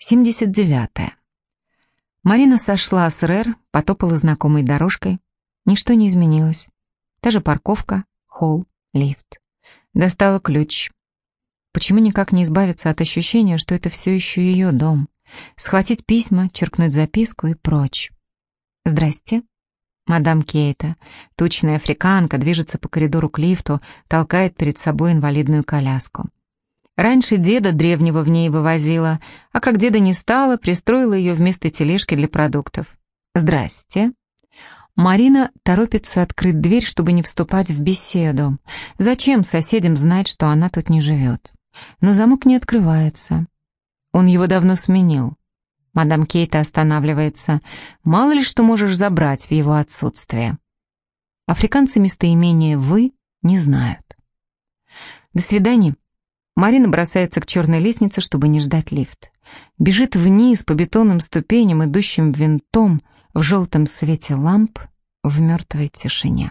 79. -е. Марина сошла с РЭР, потопала знакомой дорожкой. Ничто не изменилось. Та же парковка, холл, лифт. Достала ключ. Почему никак не избавиться от ощущения, что это все еще ее дом? Схватить письма, черкнуть записку и прочь. «Здрасте». Мадам Кейта, тучная африканка, движется по коридору к лифту, толкает перед собой инвалидную коляску. Раньше деда древнего в ней вывозила, а как деда не стало, пристроила ее вместо тележки для продуктов. «Здрасте». Марина торопится открыть дверь, чтобы не вступать в беседу. Зачем соседям знать, что она тут не живет? Но замок не открывается. Он его давно сменил. Мадам Кейта останавливается. Мало ли что можешь забрать в его отсутствие. Африканцы местоимения «вы» не знают. До свидания. Марина бросается к черной лестнице, чтобы не ждать лифт. Бежит вниз по бетонным ступеням, идущим винтом, в желтом свете ламп, в мертвой тишине.